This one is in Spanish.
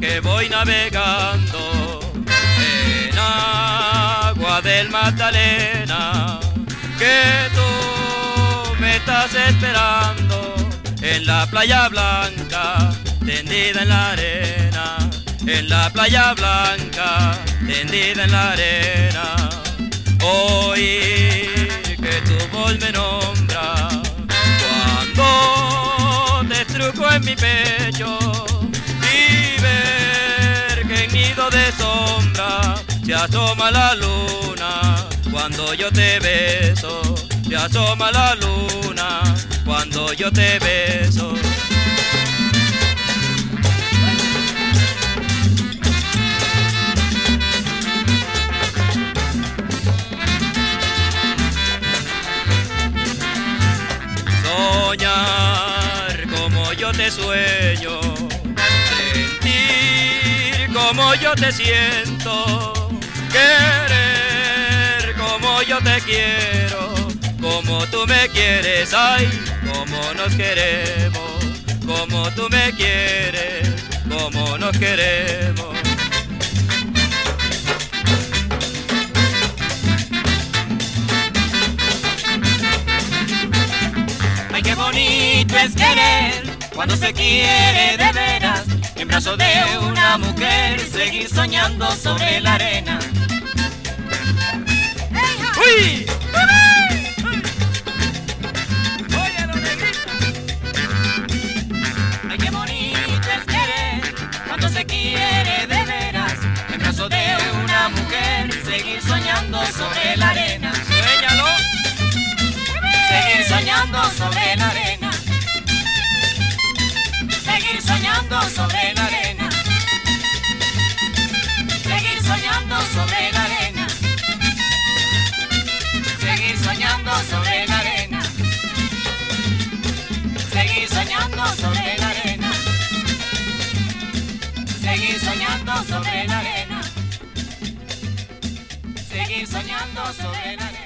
que voy navegando en agua del Magdalena, que tú me estás esperando en la playa blanca, tendida en la arena, en la playa blanca, tendida en la arena. Oír que tu voz me nombra cuando te truco en mi pecho ver que en nido de sombra se asoma la luna cuando yo te beso, se asoma la luna cuando yo te beso. Soñar como yo te sueño, como yo te siento, querer como yo te quiero, como tú me quieres, ay, como nos queremos, como tú me quieres, como nos queremos. Ay, qué bonito es querer cuando se quiere de veras. En brazos de una mujer seguir soñando sobre la arena. ¡Uy! Ay, qué bonito es querer cuando se quiere de veras. En brazos de una mujer seguir soñando sobre la arena. Soñando sobre la arena. Seguir soñando sobre la arena. Seguir soñando sobre la arena. Seguir soñando sobre la arena. Seguir soñando sobre la arena. Seguir soñando sobre la arena.